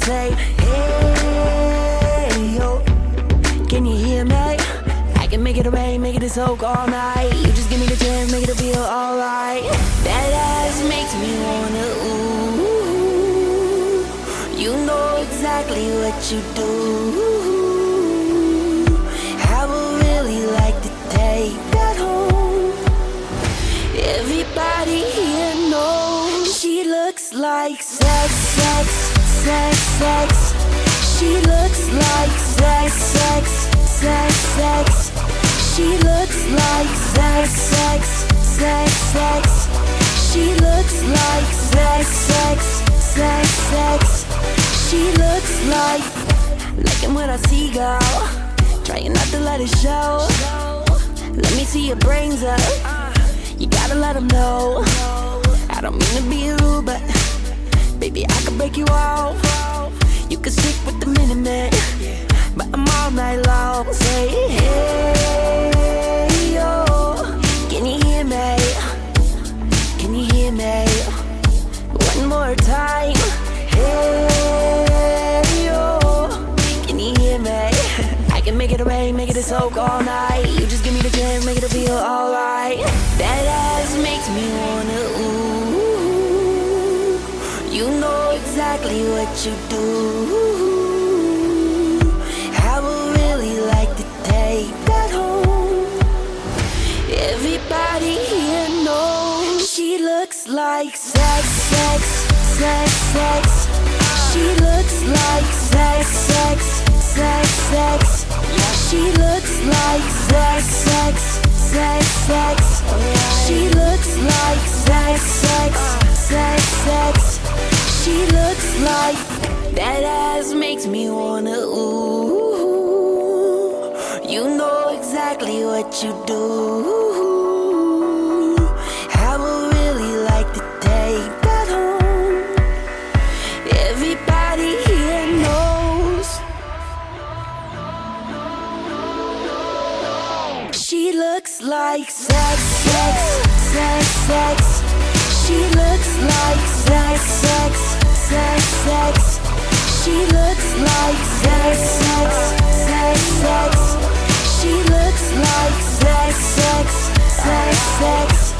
say, hey, yo. Can you hear me? I can make it a rain, make it a soak all night. You just give me the chance, make it a feel alright. That ass makes me wanna ooh. You know exactly what you do. I would really like to take that home. Everybody here knows she looks like sex, sex, sex, sex. She looks like sex, sex, sex, sex. She looks like sex, sex, sex, sex. She looks like sex, sex, sex, sex. She looks like looking when I see girl. Trying not to let it show. Let me see your brains up. You gotta let them know. I don't mean to be rude, but baby, I can break you off. You can stick with the minute man, but I'm all night long. Say, hey, yo, can you hear me? Can you hear me? One more time. Hey, yo, can you hear me? I can make it rain, make it soak all night. You just give me the chance, make it feel alright. What you do. I would really like to take that home. Everybody here knows she looks like sex, sex, sex, sex. She looks like sex, sex, sex, sex. She looks like sex, sex, sex, sex. She looks like sex, sex, sex, sex. She looks like that ass makes me wanna ooh. You know exactly what you do. I would really like to take that home. Everybody here knows. She looks like sex, sex, sex, sex. She looks like sex, sex, sex, sex. She looks like sex, sex, sex, sex. She looks like sex, sex, sex, sex.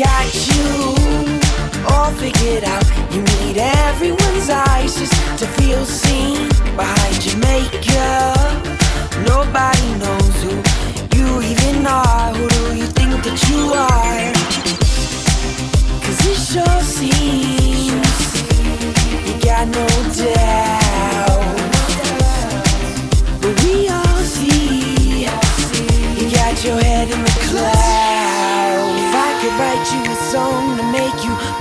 got you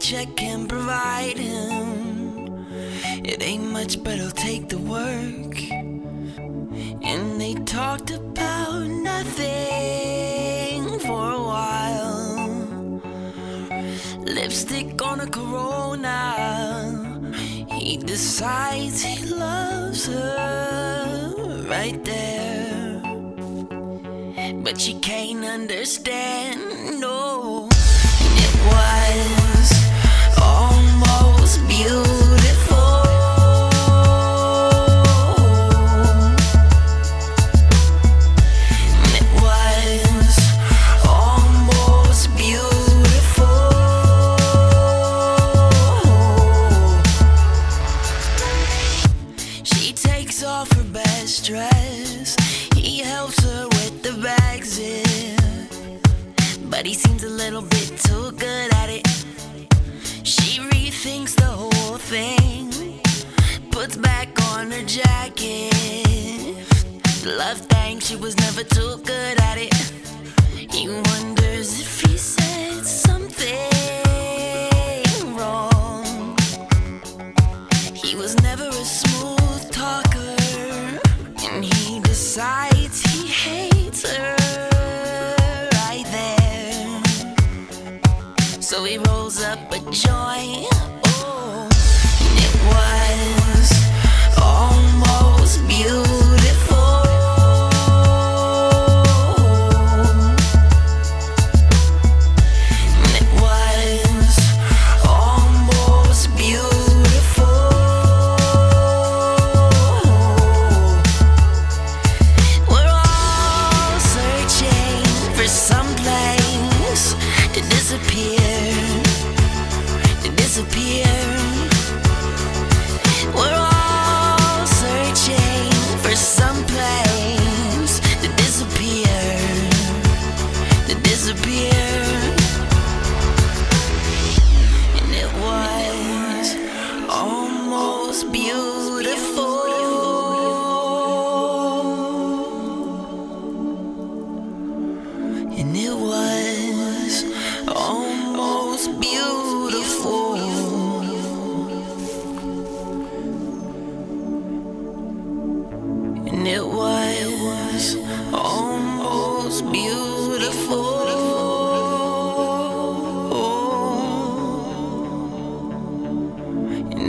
Paycheck can provide him. It ain't much, but he'll take the work. And they talked about nothing for a while. Lipstick on a corona. He decides he loves her right there. But she can't understand, no. She was never too good at it. He wonders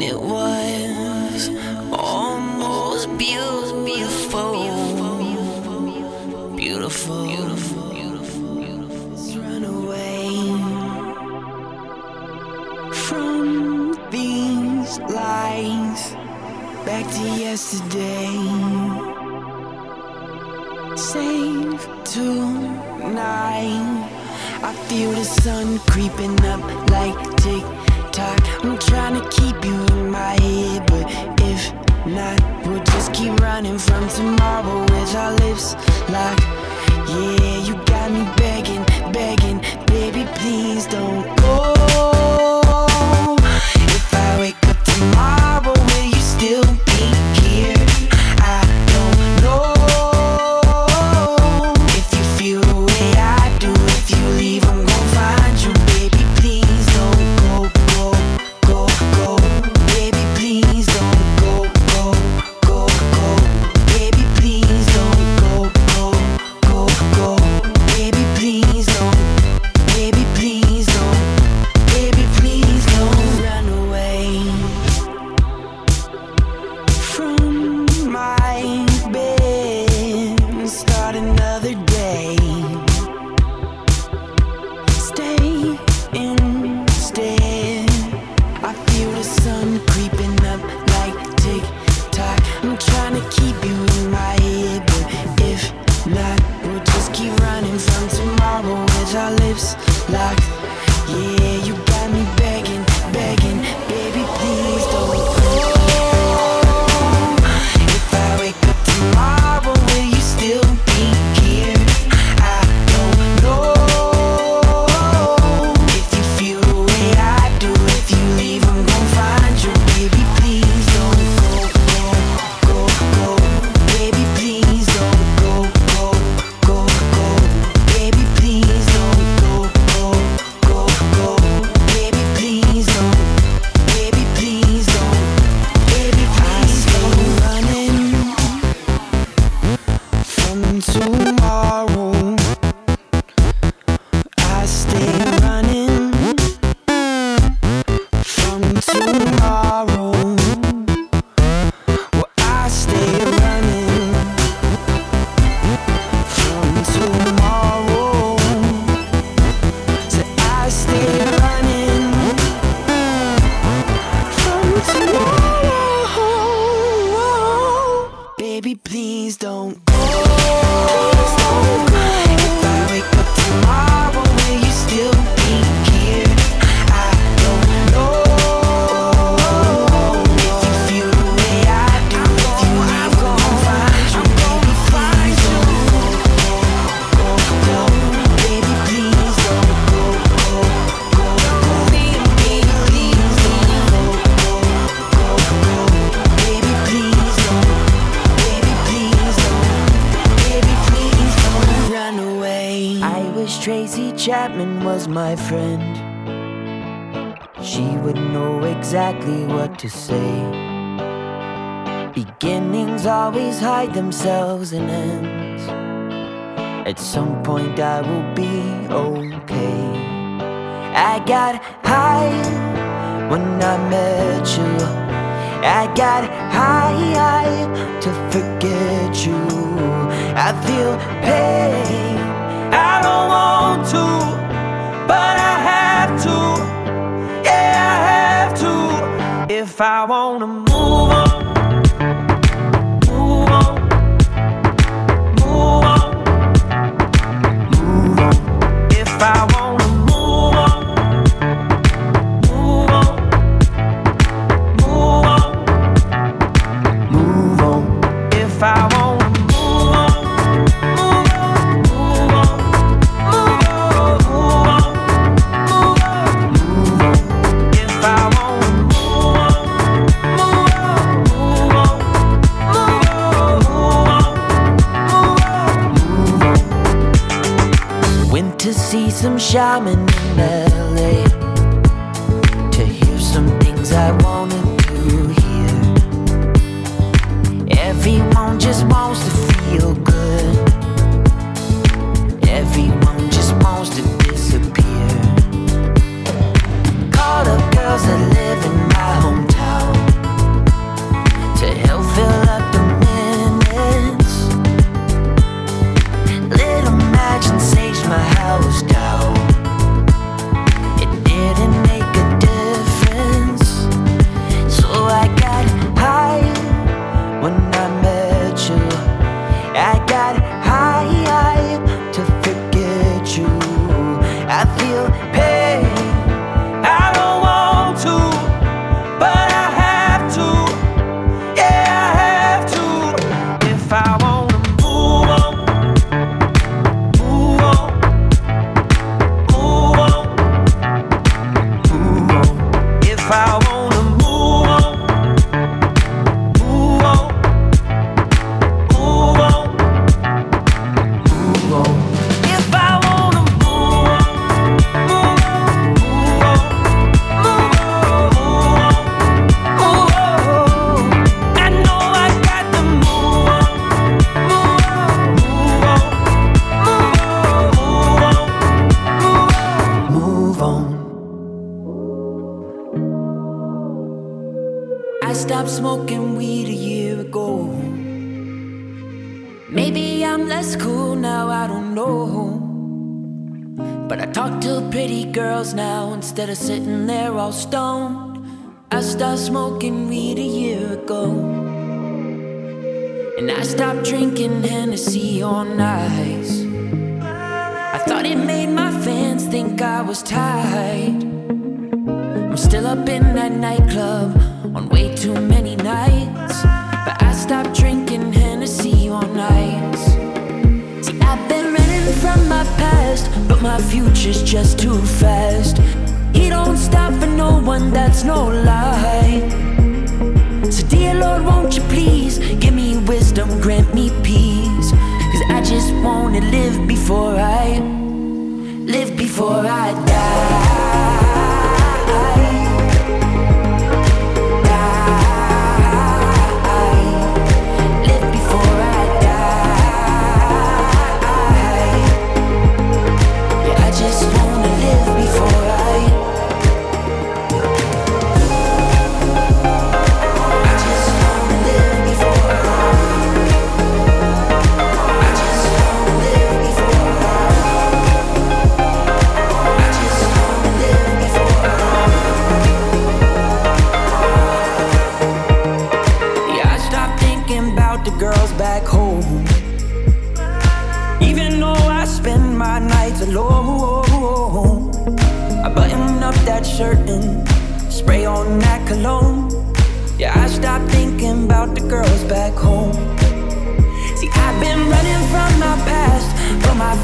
It was almost beautiful. Beautiful. Beautiful. Beautiful. Beautiful. Run away from these lies back to yesterday. Save tonight. I feel the sun creeping up like tick tock. I'm trying to keep you in my head, but if not, we'll just keep running from tomorrow with our lips locked. Yeah, you got me begging, begging, baby, please don't go. lives like Chapman was my friend. She would know exactly what to say. Beginnings always hide themselves in ends. At some point, I will be okay. I got high when I met you. I got high to forget you. I feel pain. I don't want to, but I have to. Yeah, I have to. If I wanna move on, move on, move on, move on. If I wanna shaman in LA instead of sitting there all stoned. I stopped smoking weed a year ago. And I stopped drinking Hennessy on ice. I thought it made my fans think I was tight. I'm still up in that nightclub on way too many nights. But I stopped drinking Hennessy on ice. See, I've been running from my past, but my future's just too fast. He don't stop for no one, that's no lie. So, dear Lord, won't you please give me wisdom, grant me peace? Cause I just wanna live before I live before I die.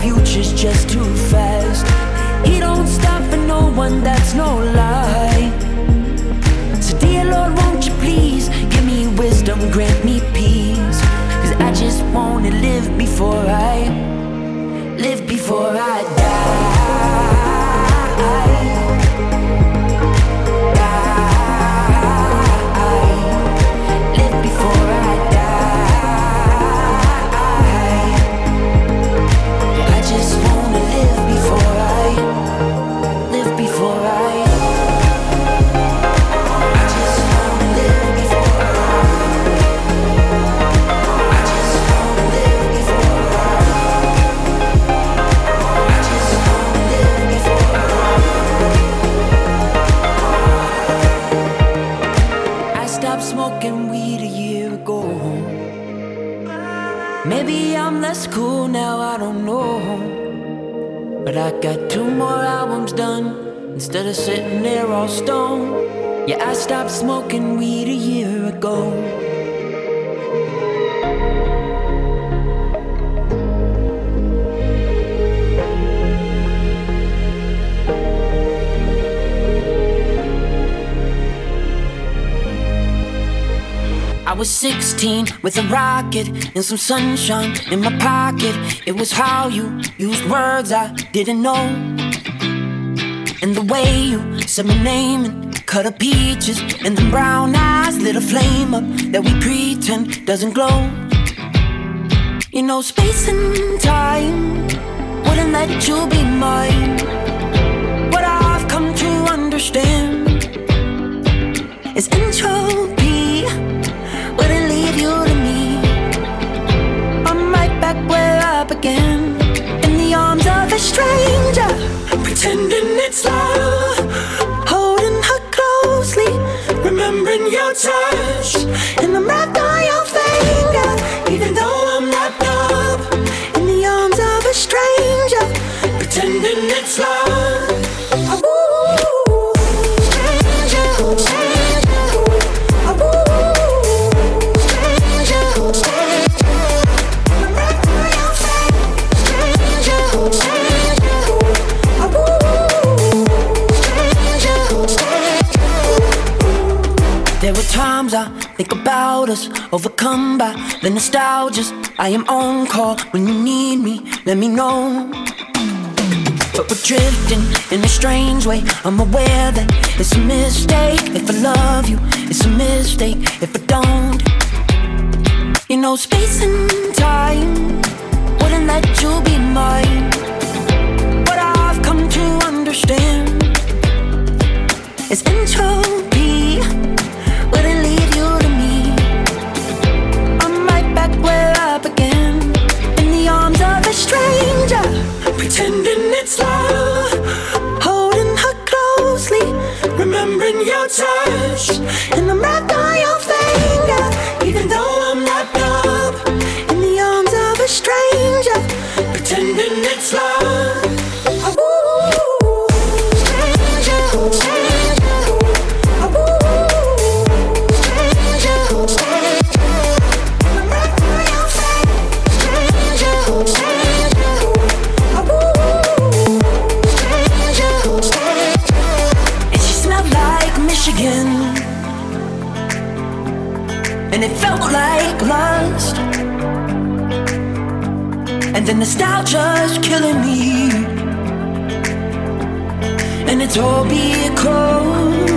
Future's just too fast. He don't stop for no one, that's no lie. So, dear Lord, won't you please give me wisdom, grant me peace? Cause I just wanna live before I, live before I die. I got two more albums done instead of sitting there all stone. Yeah, I stopped smoking weed a year ago. Was 16 with a rocket and some sunshine in my pocket. It was how you used words I didn't know. And the way you said my name and cut up peaches and the brown eyes lit a flame up that we pretend doesn't glow. You know, space and time wouldn't let you be mine. What I've come to understand is intro up again in the arms of a stranger, pretending it's love, holding her closely, remembering your touch, and I'm wrapped on your finger, even though I'm wrapped up. In the arms of a stranger, pretending it's love. Overcome by the nostalgia. I am on call when you need me, let me know. But we're drifting in a strange way. I'm aware that it's a mistake. If I love you, it's a mistake. If I don't, you know, space and time wouldn't let you be mine. But I've come to understand is entropy touch, and I'm wrapped the nostalgia's killing me. And it's all because